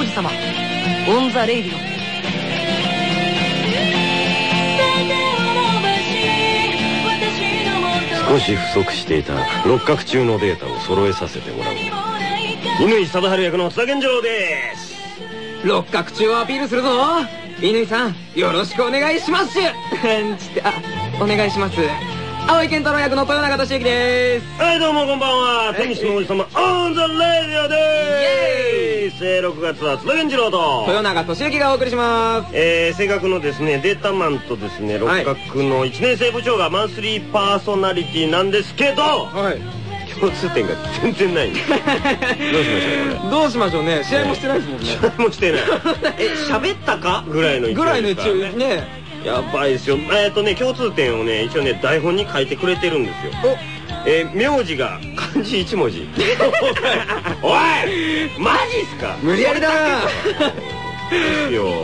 王子様 on the Radio少し不足していた六角中のデータを揃えさせてもらう。乾貞治役の津田健次郎です。六角中をアピールするぞ。乾さんよろしくお願いします。ちってあお願いします。葵剣太郎役の豊永利行です。はいどうもこんばんは。テニスの王子様 on the Radio です。えー6月は津田健次郎と。豊永利行がお送りします。えー、青学のですねデータマンとですね六角の1年生部長がマンスリーパーソナリティなんですけどはい。共通点が全然ない。んですどうしましょうこれ。どうしましょうね。試合もしてないですもんね。何もしてない。え喋ったか？ぐらいの勢いぐらいのですから中ね。やばいですよ。えっとね共通点をね一応ね台本に書いてくれてるんですよえー名字が漢字一文字。おいマジっすか？無理やりだな。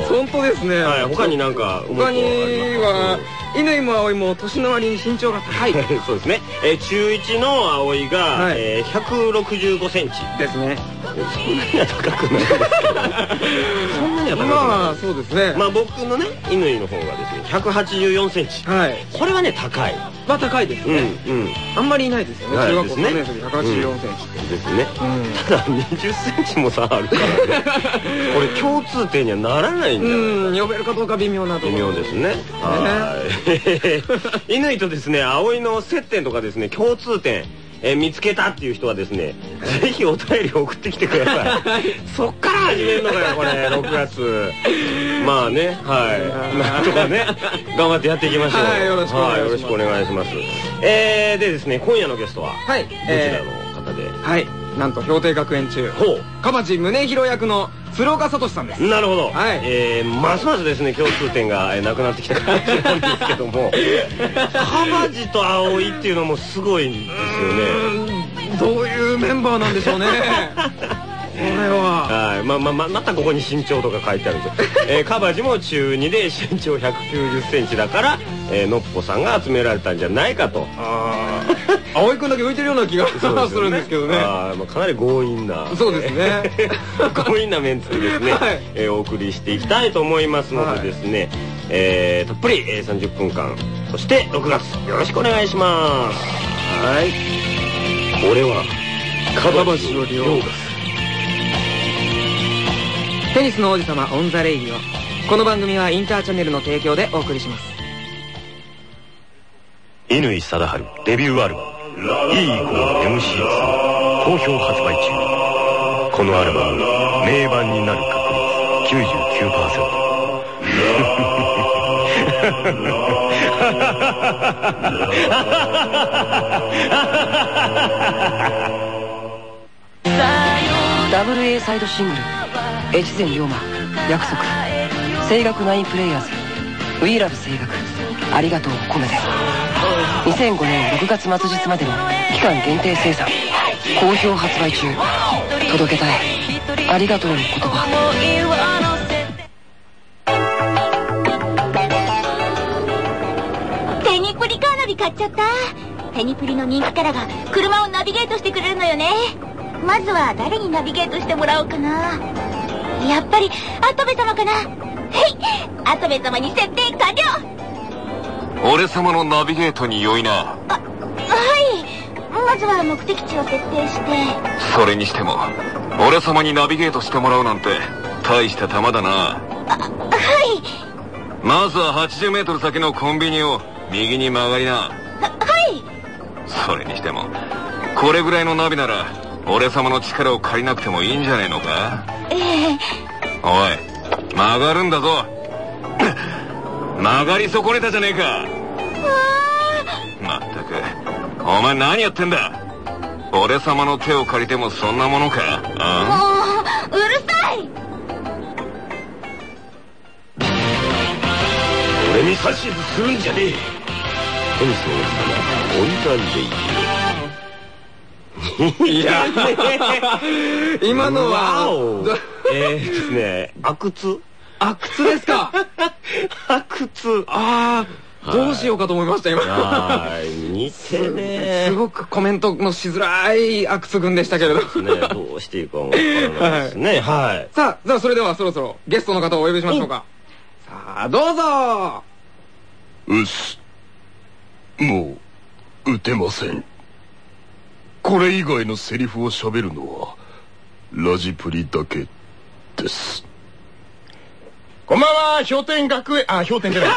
本当ですね。はい他になんか他には乾も葵も年の割に身長が高い。そうですね、えー中1の葵が、はい。えー、165センチ。ですねそんなには高くないですそんなには高くない。まあそうですね。まあ僕のね乾の方がですね184センチ。はい。これはね高い。まあ高いですうんねうん。あんまりいないですよね。中学校ですね。3年生で184センチって。ですね。うん。ただ20センチも差あるからね。これ共通点にはならないんじゃないうん。呼べるかどうか微妙なとこ微ろ妙ですね。はい。乾とですね、葵の接点とかですね、共通点、えー見つけたっていう人はですね、ぜひお便りを送ってきてください。そっから始めるのかよ、これ、6月。まあね、はい。なんとかね、頑張ってやっていきましょう。はいよろしくお願いします。えー、でですね、今夜のゲストは、はいどちえらの方で、ーはいなんと氷定学園中。ほう。蒲地宗弘役の鶴岡聡さんです。なるほど、はい。えーますますですね共通点がえーなくなってきた感じなんですけども。川地と葵っていうのもすごいんですよね。うんどういうメンバーなんでしょうね。これは。はい。まあまあまあまたここに身長とか書いてあるんですよ、えー、川地も中2で身長1 9 0ンチだから、えーのっぽさんが集められたんじゃないかと。ああ 葵君だけ浮いてるような気がするんですけどね。あーまあ、かなり強引な。そうですね。強引なメンツでですね、はい。えーお送りしていきたいと思いますのでですね、えーたっぷり、えー30分間そして6月よろしくお願いします。はい。これはカババシの量です。テニスの王子様 on the Radioこの番組はインターチャンネルの提供でお送りします乾貞治デビューアルバム「E イコール MCS」好評発売中。このアルバム名盤になる確率99%ダブル A サイドシングル越前龍馬約束。声楽ナインプレイヤーズ We Love 声楽。ありがとうを込めて2005年6月末日までの期間限定生産好評発売中届けたいありがとうの言葉テニプリカーナビ買っちゃった。テニプリの人気キャラが車をナビゲートしてくれるのよね。まずは誰にナビゲートしてもらおうかな。やっぱり跡部様かな。へい。跡部様に設定完了。俺様のナビゲートに良いな。はい。まずは目的地を設定して。それにしても俺様にナビゲートしてもらうなんて大した玉だな。はい。まずは 80m 先のコンビニを右に曲がりな。ははい。それにしてもこれぐらいのナビなら俺様の力を借りなくてもいいんじゃねえのか？ええ。おい曲がるんだぞ曲がり損ねたじゃねえか。まったくお前何やってんだ。俺様の手を借りてもそんなものか。あもううるさい！俺に指図するんじゃねえ。テニスの王子様 on the Ra いや。今のは。えーですね阿久津？阿久津ですか？阿久津ああどうしようかと思いました、今。はい、似てねすごくコメントのしづらい阿久津君でしたけれど。ね、どうしていいかわからないですね。はい。さあ、じゃあそれではそろそろゲストの方をお呼びしましょうか。さあ、どうぞうっす。もう、打てません。これ以外のセリフを喋るのは、ラジプリだけです。こんばんは、氷点学園、あ、氷点じゃない。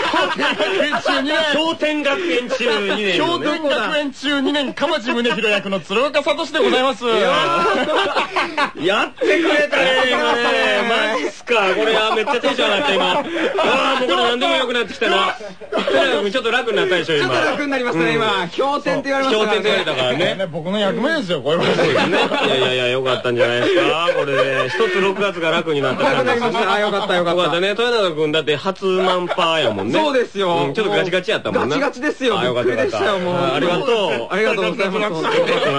氷点学園中2年。氷点学園中2年の氷ね。点学園中2年、鎌地宗弘役の鶴岡聡でございます。やってくれたね、今ね。マジか。これ、あめっちゃテンション上がった、今。ああ、もうこれ何でもよくなってきたな。ちょっと楽になったでしょ、今。ちょっと楽になりましたね、今。氷点って言われましたから氷点って言われたからね。ね、僕の役目ですよ、これは。そうですね。いやいやいや、よかったんじゃないですか。これで、一つ6月が楽になった楽になりました。あ、よかったよかった。よかったね。豊永君だって初マンパーやもんね。そうですよんちょっとガチガチやったもんね。ガチガチですよあよかったよかったあありがとう。ありがとうございます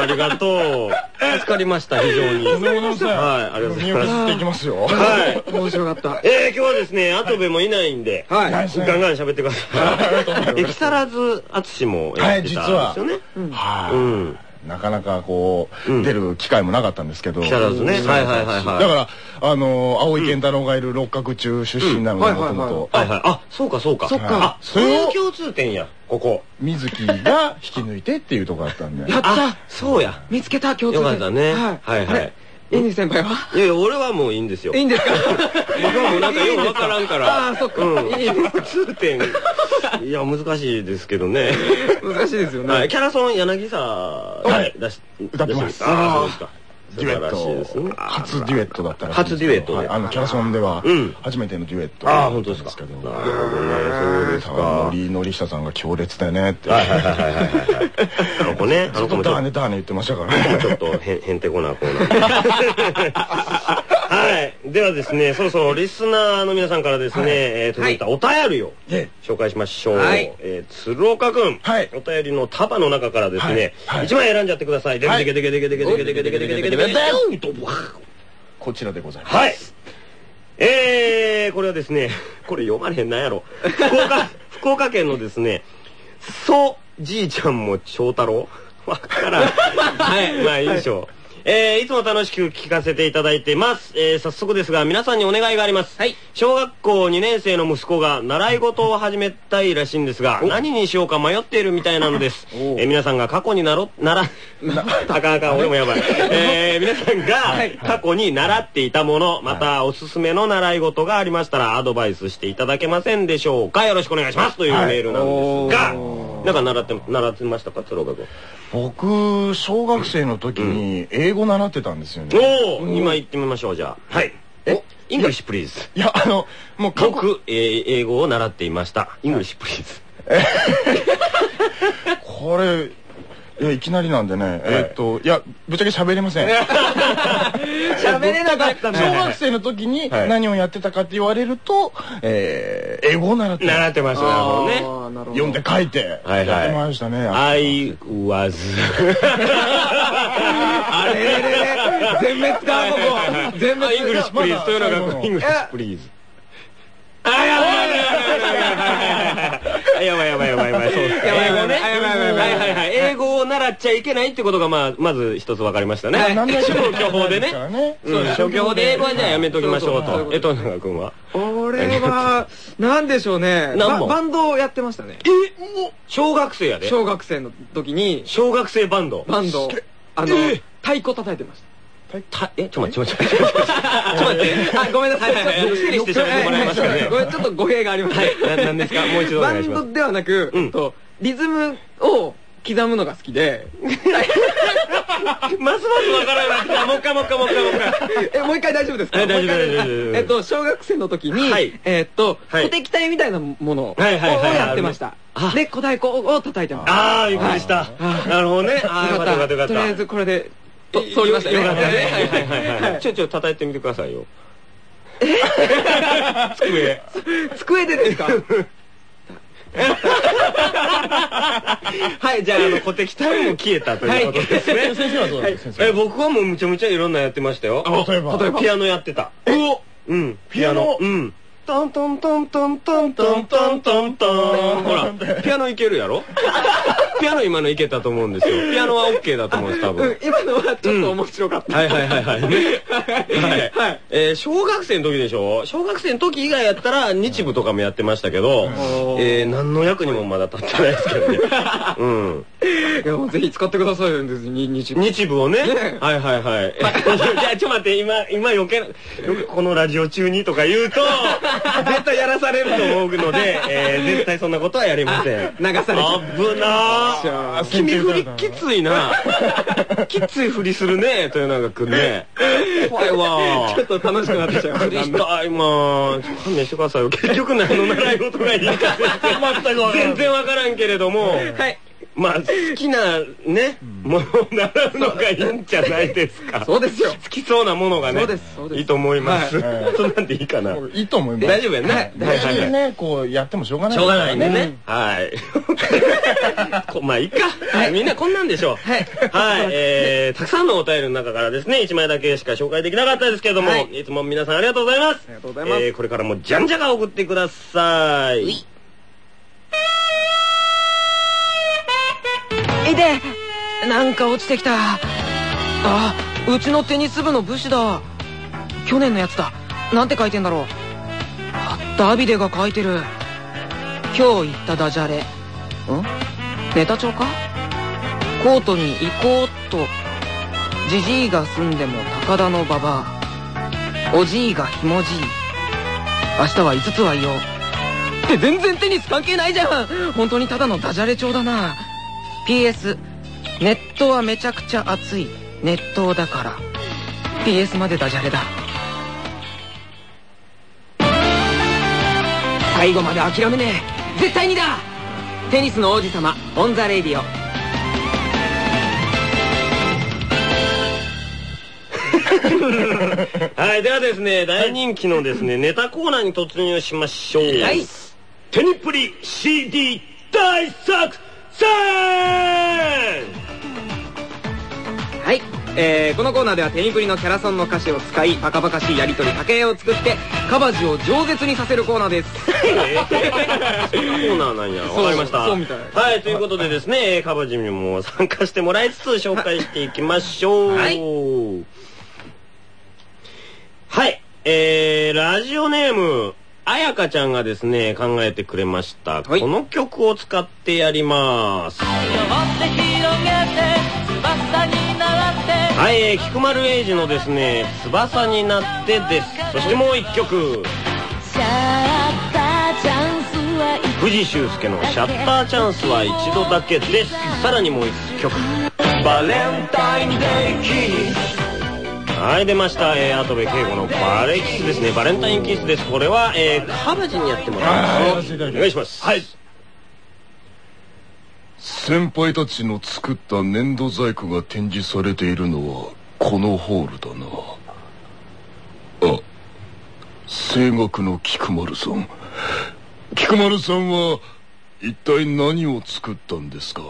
ありがとう。助かりました、非常に。はい、ありがとうございます。はい。面白かった。えー、今日はですね、跡部もいないんで、はい。ガンガン喋ってください。え、木更津淳もやってたんですよね。はうん。い。なかなかこう出る機会もなかったんですけど。木更津ね。はいはいはいはい。だから、あの、青井健太郎がいる六角中出身なので、うんもともと。はいはい。あ、そうかそうか。そっかあ、そういう共通点や、ここ。水木が引き抜いてっていうところだったんで。やったあ、そうや。見つけた共通よ点かったね。はい。はいはいあれ。インディ先輩は？いやいや、俺はもういいんですよ。いいんですか？僕はもうなんかよくわからんから。ああ、そっか。うん。いいです。通点。いや、難しいですけどね。難しいですよね。はい。キャラソン柳沢。はい。出し、歌ってますああ、そうですか。デュエット。初デュエットだったら初デュエットではいあのキャラソンではうん初めてのデュエットああ、本当ですか。なるほどね。そうですか。ノリノリ下さんが強烈だよねってはいはいはいはいはいはい。あの子ね、あずっとの子もちょっとダーネダーネ言ってましたからねちょっとへんてこなコーナー。はい。ではですね、そろそろリスナーの皆さんからですね、えー届いたお便りをえ紹介しましょう。はいえー鶴岡くん。はいお便りの束の中からですね、はいはい一枚選んじゃってください。ではいけでけでけでけでけでけでけでけでけでけでけでけでこちらでございますはい。えー、これはですね、これ読まれへんなんやろ。福岡、福岡県のですね、そじいちゃんも長太郎わからん。はい、まあいいでしょう。えー、いつも楽しく聞かせていただいてます。えー、早速ですが、皆さんにお願いがあります。はい。小学校2年生の息子が習い事を始めたいらしいんですが、何にしようか迷っているみたいなのです。えー、皆さんが過去になろ、なら、あかかん、俺もやばい。えー、皆さんが過去に習っていたもの、またおすすめの習い事がありましたら、アドバイスしていただけませんでしょうかよろしくお願いしますというメールなんですが、なんか習って、習ってましたか？豊永君。僕小学生の時に英語習ってたんですよねおお今言ってみましょう、じゃあ。はい。え、 English please。いやあのもう僕、えー英語を習っていました。 English pleaseこれいやいきなりなんでねえーっといやぶっちゃけ喋れません 喋れなかったん小だ。学生の時にはい何をやってたかって言われると、えー英語を習って習ってました、ね。読んで書いてはいはいやってましたね、I was あれれれれ全滅か、ここ。全滅。 English please。豊永君、 English please。あ、やばいやばいやばいやばいやばいやばい。そうね。やばいやばいやばいはいはいはい。英語を習っちゃいけないってことが、まあ、まず一つ分かりましたね。何でしょう消去法でね。うん消去法で英語はじゃあやめときましょうと。え、豊永君は？俺は、なんでしょうね。ババンドをやってましたね。小学生やで。小学生の時に、小学生バンド。バンド、あの、太鼓叩いてました。たえ、ちょっと待って、ちょっと待って。ちょっと待って。あ、ごめんなさい。はいはいはい整理して喋ってもらえますかねごめん、ちょっと語弊があります。はいななんですか？もう一度バンドではなく、とリズムを刻むのが好きで、ますますわからなくな。もう一回もう一回もう一回もう一回。え、もう一回大丈夫ですか？はい大丈夫大丈夫えっと、小学生の時に、はいえっと、はい鼓笛隊みたいなものをやってましたあ。で、小太鼓を叩いてました。ああ、びっくりした。なるほどね。ああ、よかったよかった。とりあえずこれで、と通りましたね。よかったね。はいはいはいは。はいいちょちょ叩いてみてくださいよ。机。机でですか？はい、じゃあ、あの、小敵隊も消えたということですね。先生はどうですか先生え、僕はもうむちゃむちゃいろんなやってましたよ。例えばピアノやってた。おうん、ピアノ。うん。トントントントントントントントントンほらピアノいけるやろ？ピアノ今のいけたと思うんですよピアノは OK だと思うんです多うん分今のはちょっと面白かった。はいはいはいはい。はい。はいえー小学生の時でしょ？小学生の時以外やったら日舞とかもやってましたけど、えー何の役にもまだ立ってないですけどね。うん。いや、もうぜひ使ってくださいよ、日舞。日舞をね？ねはいはいはい。じゃあちょっと待って、今、今余計な、このラジオ中にとか言うと、絶対やらされると思うので、えー絶対そんなことはやりません。流され。危なー君振りきついな きつい振りするね豊永君ね怖いわちょっと楽しくなってきちゃいま振りしたいまあ勘弁してくださいよ結局何の習い事がいいか全然全然わからんけれどもはい。まあ好きなねものを習うのがいいんじゃないですか そうですよ。好きそうなものがねいいと思いますはい そんなんでいいかないいと思います。大丈夫やねはいはいはいね、こうやってもしょうがない。しょうがないんでね。はい。こまあいいか。はい。みんなこんなんでしょう。はいはい。えー、たくさんのお便りの中からですね、1枚だけしか紹介できなかったですけれども、はいいつも皆さんありがとうございます。ありがとうございますえー、これからもじゃんじゃが送ってください。いてなんか落ちてきた。あ、うちのテニス部の武士だ。去年のやつだ。なんて書いてんだろう。あダビデが書いてる。今日言ったダジャレ。ん？ネタ帳か？コートに行こうと。じじいが住んでも高田の馬場。おじいがひもじい。明日は5つは言おう。って全然テニス関係ないじゃん本当にただのダジャレ帳だな PS ネットはめちゃくちゃ熱い。熱湯だから。PS までダジャレだ。最後まで諦めねえ。絶対にだ。テニスの王子様 on the Radio はい。ではですね、大人気のですね、ネタコーナーに突入しましょう。はい。テニプリ CD 大作戦はい、えー、このコーナーではテニプリのキャラソンの歌詞を使いバカバカしいやりとり掛け合いを作ってカバジを饒舌にさせるコーナーですそんなコーナーなんや。わかりました。そうみたいはい、ということでですね、カバジにも参加してもらいつつ紹介していきましょう。はいはい。えー、ラジオネーム、あやかちゃんがですね、考えてくれました。はいこの曲を使ってやります。はい、えー、菊丸英二のですね、翼になってです。そしてもう一曲。藤修介のシャッターチャンスは一度だけです。さらにもう一曲。バレンタインデーキス。はい、出ました。えー、跡部圭吾のバレキスですね。バレンタインキスです。これは、えー、カバジにやってもらいますお願いします。はい。先輩たちの作った粘土細工が展示されているのはこのホールだなあ声楽の菊丸さん菊丸さんは一体何を作ったんですか？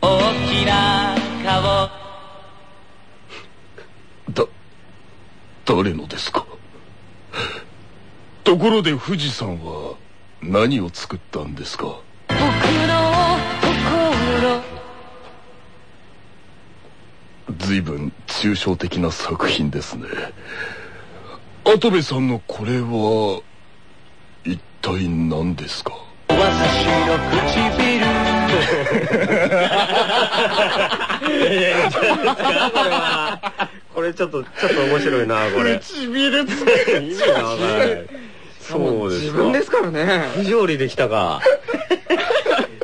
大きな顔誰のですか？ところで富士山は何を作ったんですか？僕の心随分抽象的な作品ですね。跡部さんのこれは一体何ですか？私の唇。これちょっと、ちょっと面白いな、これ。唇つ意味がわからない。そうですか。自分ですからね不条理できたか。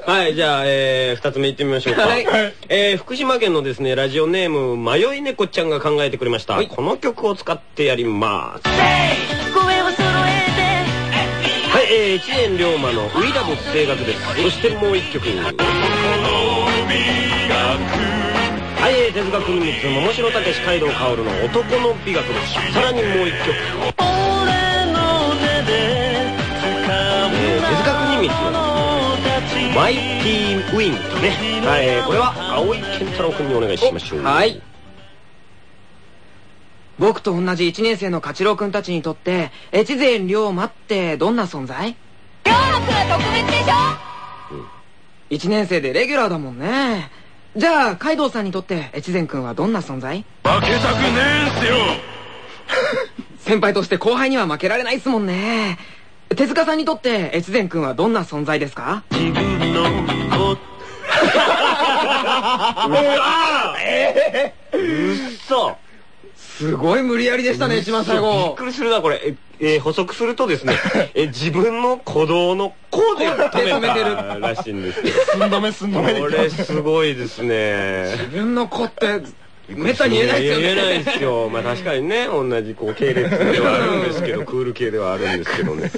はい、じゃあ、えー、二つ目いってみましょうか。はいえー、福島県のですね、ラジオネーム、迷い猫ちゃんが考えてくれました。はいこの曲を使ってやります。声を揃えはい、えー、一年龍馬のウィラブ声楽です。そしてもう一曲。はい、えー、哲学秘密、桃城武史街道薫の男の美学です。さらにもう一曲。て俺の手でえー、哲学秘密のマイティーウィングとね。はい、えーこれは青井健太郎君にお願いしましょう。はい僕と同じ1年生の勝郎くんたちにとって越前龍馬ってどんな存在？龍馬くんは特別でしょ ?1 年生でレギュラーだもんねじゃあカイドウさんにとって越前くんはどんな存在？負けたくねえんすよ。先輩として後輩には負けられないっすもんね。手塚さんにとって越前くんはどんな存在ですか？自分のこ うっそすごい無理やりでしたね一番最びっ後くりするなこれ。ええー補足するとですね え自分の鼓動の「こ」で止めたらしいんですけど寸止め寸止めで。これすごいですね。自分の子ってめったに言えないですよね。言えないですよ。まあ確かにね同じこう系列ではあるんですけど クール系ではあるんですけどね。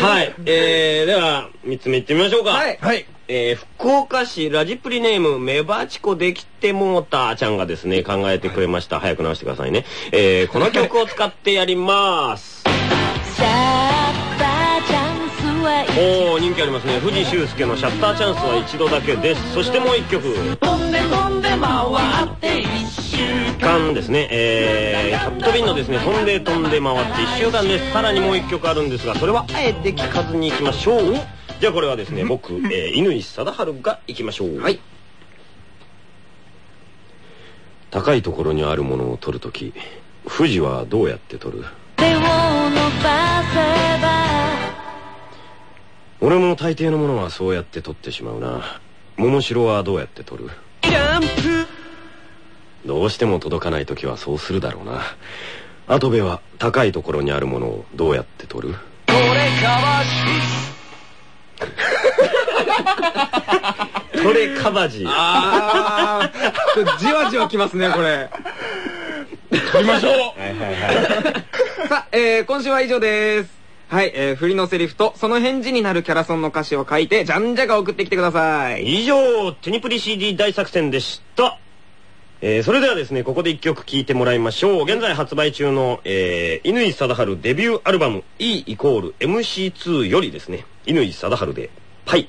はい。えー、では3つ目いってみましょうか。はい。はいえー福岡市ラジプリネームメバチコできてもうたちゃんがですね考えてくれました。早く直してくださいね。えーこの曲を使ってやります。シャッターチャンスはおお人気ありますね。藤修介の「シャッターチャンスは一度だけ」です。そしてもう一曲。飛んで飛んで回って一周間。ですね。えー、キャットビンのですね飛んで飛んで回って1週間です。さらにもう一曲あるんですがそれはあえて聞かずにいきましょうじゃあこれはですね僕、えー、乾貞治がいきましょう。はい。高いところにあるものを取るとき富士はどうやって取る？手を伸ばせば。俺も大抵のものはそうやって取ってしまうな。桃城はどうやって取る？どうしても届かない時はそうするだろうな。跡部は高いところにあるものをどうやって取る？トレカバジあー。じわじわきますねこれ。取りましょう。はいはいはい。さあ、えー、今週は以上です。はい、えー、振りのセリフとその返事になるキャラソンの歌詞を書いてじゃんじゃが送ってきてください。以上テニプリ CD 大作戦でした。えー、それではですねここで一曲聴いてもらいましょう。現在発売中の、えー、乾貞治デビューアルバム E イコール MC2 よりですね。乾貞治で「パイ」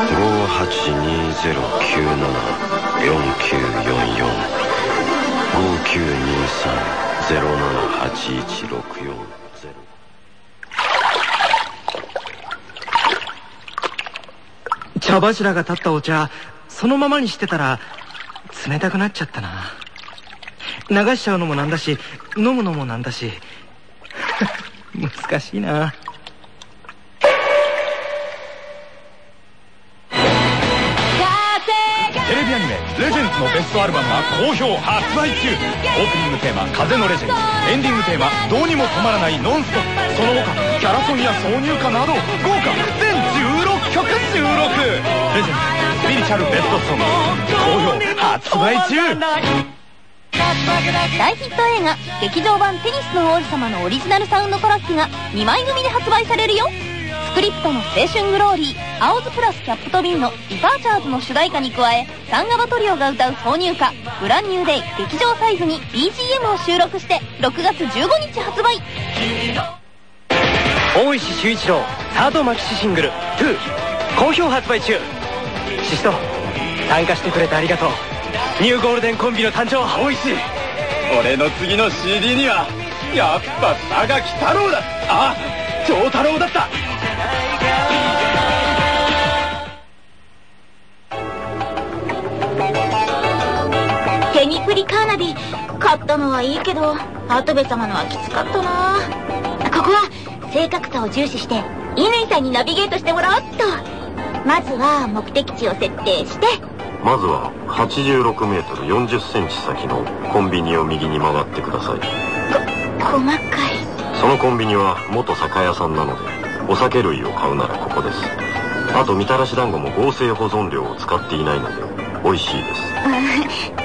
5820978164茶柱が立ったお茶そのままにしてたら冷たくなっちゃったな。流しちゃうのもなんだし飲むのもなんだし。難しいな。ベストアルバムが好評発売中オープニングテーマ「風のレジェンド」エンディングテーマ「どうにも止まらないノンストップ」その他キャラソンや挿入歌など豪華全16曲収録。レジェンズスピリチュアルベストソング。好評発売中大ヒット映画「劇場版テニスの王子様」のオリジナルサウンドトラックが2枚組で発売されるよ。スクリプトの「青春グローリー」「アオズプラスキャップとビン」の「リパーチャーズ」の主題歌に加えサンガバトリオが歌う挿入歌「ブランニューデイ劇場サイズ」に BGM を収録して6月15日発売。大石修一郎サードマキシシングル「2」好評発売中。シシト参加してくれてありがとう。ニューゴールデンコンビの誕生大石。俺の次の CD にはやっぱ佐垣太郎だ。あ長太郎だった買ったのはいいけど跡部様のはきつかったな。ここは正確さを重視して乾さんにナビゲートしてもらおうっと。まずは目的地を設定して。まずは86メートル40センチ先のコンビニを右に曲がってください。細かい。そのコンビニは元酒屋さんなのでお酒類を買うならここです。あとみたらし団子も合成保存料を使っていないので美味しいです。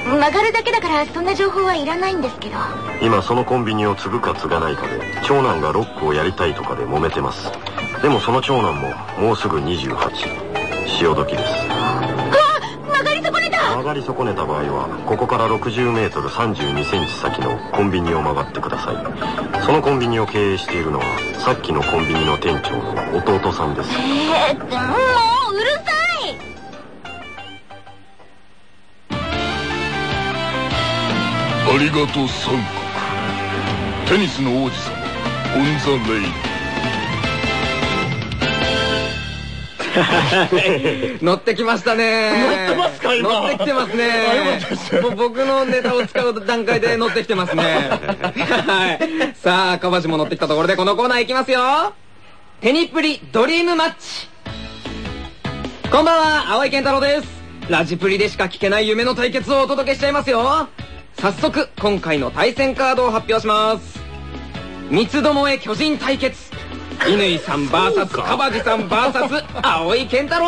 曲がるだけだからそんな情報はいらないんですけど。今そのコンビニを継ぐか継がないかで長男がロックをやりたいとかで揉めてます。でもその長男ももうすぐ28潮時です。曲がり損ねた。曲がり損ねた場合はここから 60m32 センチ先のコンビニを曲がってください。そのコンビニを経営しているのはさっきのコンビニの店長の弟さんです。えー、もうありがとう三国。テニスの王子様オン・ザ・レイ。乗ってきましたね。乗ってますか今。乗ってきてますね。僕のネタを使う段階で乗ってきてますね。はい。さあかばしも乗ってきたところでこのコーナーいきますよ。テニプリドリームマッチ。こんばんは青井健太郎です。ラジプリでしか聞けない夢の対決をお届けしちゃいますよ早速今回の対戦カードを発表します。三つどもえ巨人対決。乾さん VS 川地さん VS 青井健太郎。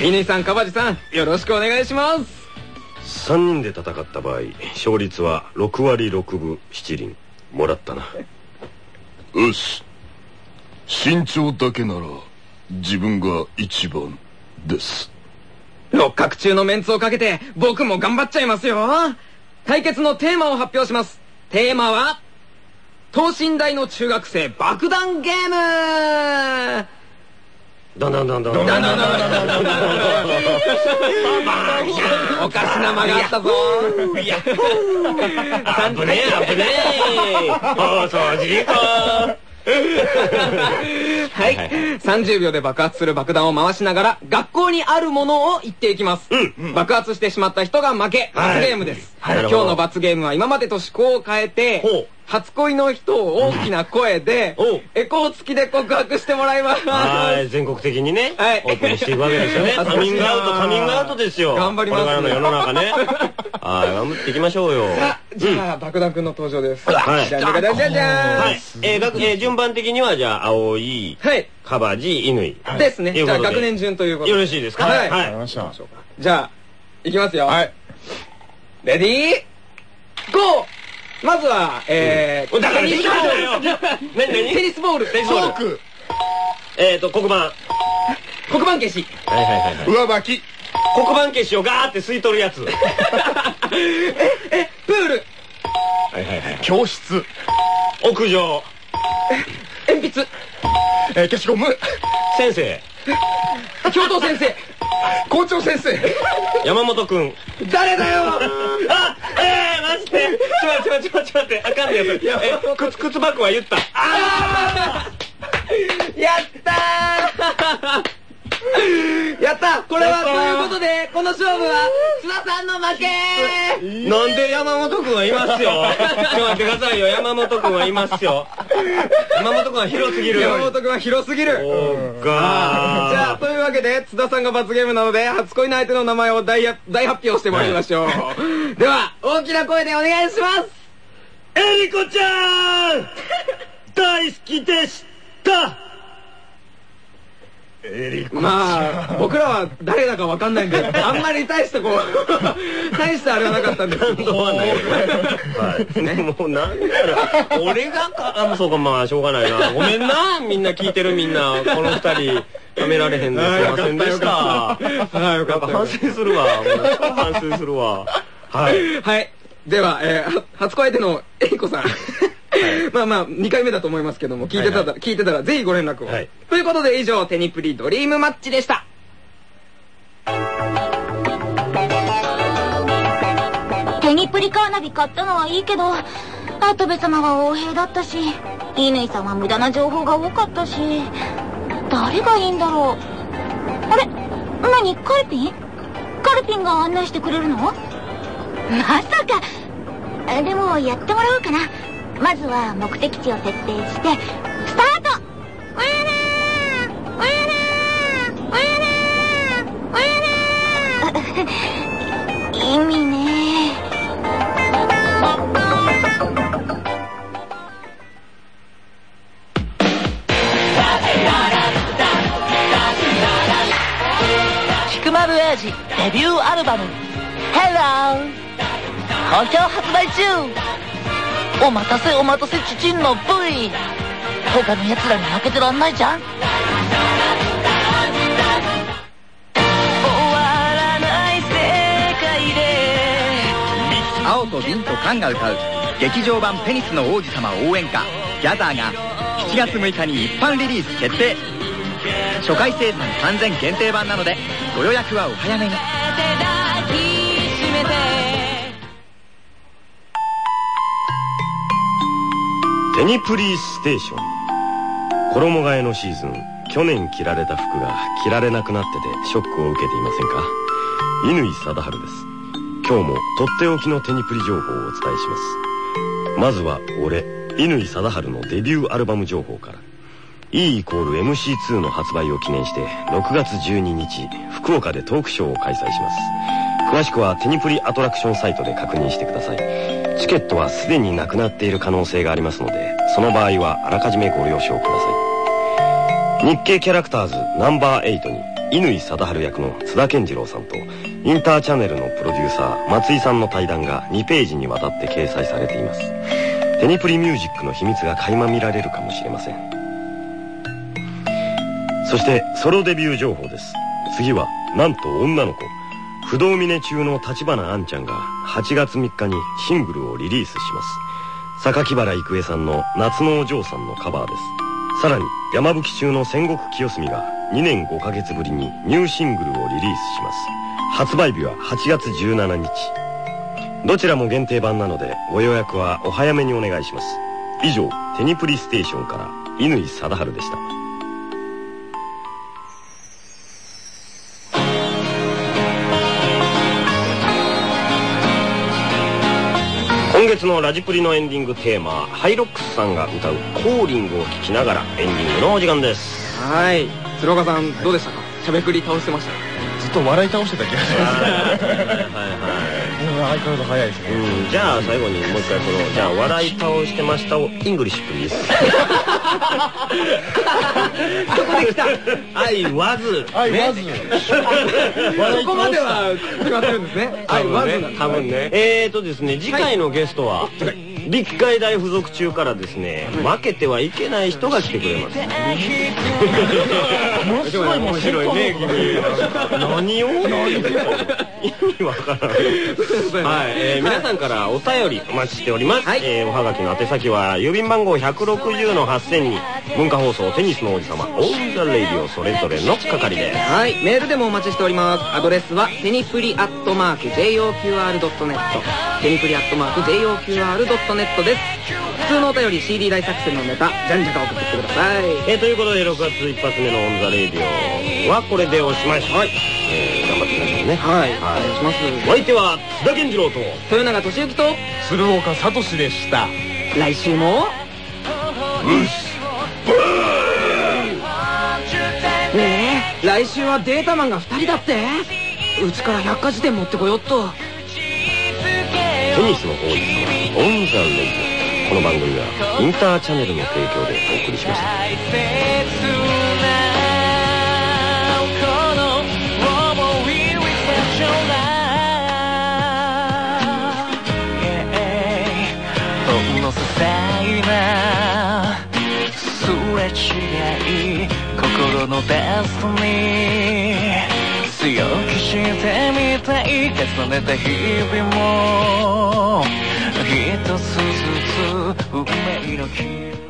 乾さん川地さんよろしくお願いします。3人で戦った場合勝率は6割6分7厘。もらったな。よし。身長だけなら自分が一番です六角中のメンツをかけて僕も頑張っちゃいますよ。対決のテーマを発表します。テーマは等身大の中学生爆弾ゲーム。だんだんだんだんだんだんだんだんだんだんおかしな間があったぞ危ねえ危ねえ放送事故 はい、30秒で爆発する爆弾を回しながら学校にあるものを言っていきます、爆発してしまった人が負け。罰ゲームです、はい。今日の罰ゲームは今までと思考を変えて初恋の人を大きな声でエコー付きで告白してもらいます。はい全国的にね、はい。オープンしていくわけですよね。カミングアウトカミングアウトですよ。頑張ります。これからの世の中ね。はい頑張っていきましょうよ。じゃあ、爆弾くんの登場です。はい。じゃんじゃんじゃんじゃんじゃん。はい、え。ー学えー順番的にはじゃあ青いはい。カバジ乾ですね。じゃあ学年順ということで。よろしいですか？はい。はい。ました。じゃあいきますよ。はい。レディーゴーまずは、えー、だからテニスボールよ。何何？テニスボール。テニスボール。チョーク。えっと黒板。は黒板消し。いはいはいはい。上履き。黒板消しをガーって吸い取るやつ。は いえプール。はいはい教室。屋上。鉛筆。えー消しゴム。先生。教頭先生。校長先生。山本くん。誰だよ。あ えー、マジでちょ待って待ってちょっと待って。あかんねやつえ靴靴箱は言った。あ やったー やった。これはということでこの勝負は津田さんの負け。ーなんで山本くんはいますよ。ちょっと待ってくださいよ。山本くんはいますよ。山本くんは広すぎる山本君は広すぎる。そうじゃあかというわけで津田さんが罰ゲームなので初恋の相手の名前を大や大発表してもらいましょう、では大きな声でお願いします。えりこちゃん 大好きでしたまあ僕らは誰だかわかんないんであんまり大してこう 大したあれはなかったんです。けどもうなんだろ。う俺がかあそうかまあしょうがないな。ごめんな。みんな聞いてるみんな。この二人やめられへんですいませんでした。はいよかった。反っ省するわ。反省するわ。はい。たはい。では、えーは初恋相手のえりこさんまあまあ2回目だと思いますけども聞いてたら、聞いてたらぜひご連絡を、はい。ということで以上テニプリドリームマッチでした。テニプリカーナビ買ったのはいいけど跡部様は横兵だったし乾さんは無駄な情報が多かったし誰がいいんだろう。あれ何？カルピン？カルピンが案内してくれるの？まさか。あでもやってもらおうかなまずは目的地を設定してスタート!おやらー!おやらー!おやらー!おやらー!意味ね菊間ダブルエイジデビューアルバム「Hello」好評発売中。お待たせお待たせチチンの V 他の奴らに負けてらんないじゃん。青と銀と缶が歌う。劇場版ペニスの王子様応援歌「ギャザー」が7月6日に一般リリース決定。初回生産完全限定版なのでご予約はお早めに。テニプリーステーション。衣替えのシーズン。去年着られた服が着られなくなっててショックを受けていませんか？乾貞治です。今日もとっておきのテニプリ情報をお伝えします。まずは俺乾貞治のデビューアルバム情報から。E イコール MC2 の発売を記念して6月12日福岡でトークショーを開催します。詳しくはテニプリアトラクションサイトで確認してください。チケットはすでになくなっている可能性がありますのでその場合はあらかじめご了承ください。日系キャラクターズナンバー8に乾貞治役の津田健次郎さんとインターチャンネルのプロデューサー松井さんの対談が2ページにわたって掲載されています。テニプリミュージックの秘密が垣間見られるかもしれません。そしてソロデビュー情報です。次はなんと女の子。不動峰中の立花杏ちゃんが8月3日にシングルをリリースします。榊原郁恵さんの「夏のお嬢さん」のカバーです。さらに山吹中の戦国清澄が2年5ヶ月ぶりにニューシングルをリリースします。発売日は8月17日。どちらも限定版なのでご予約はお早めにお願いします。以上テニプリステーションから乾貞治でした。月のラジプリのエンディングテーマハイロックスさんが歌う「コーリング」を聞きながらエンディングのお時間です。はい。鶴岡さんどうでしたか？しゃべくり倒してました？ずっと笑い倒してた気がしますはいはい。相変わらず早いですね。うん。じゃあ最後にもう一回このじゃあ笑い倒してましたを English please そこで来た？I was はいまず。そこまでは決まってるんですね。多分まずね。多分ね。えーとですね次回のゲストは立海大附属中からですね負けてはいけない人が来てくれます。ものすごい面白いね何を？意味わからないはい、えー皆さんからお便りお待ちしております、えーおはがきの宛先は郵便番号160の8000に文化放送テニスの王子様オンザレイディオそれぞれの係です。はい。メールでもお待ちしております。アドレスはテニプリアットマーク JOQR.net テニプリアットマーク JOQR.net です。普通のお便り CD 大作戦のネタじゃんじゃか送ってきてください。えーということで6月一発目のオンザレイディオはこれでおしまい。はい、えー頑張ってくださいね。はい、お願いします。お相手は津田健次郎と豊永利行と鶴岡聡でした。来週もねえ来週はデータマンが2人だって。うちから百科事典持ってこよっとテニスの王子様オンザレイこの番組はインターチャネルの提供でお送りしましたすれ違い。心のベストに。強くしてみたい重ねた日々も。一つずつ運命の日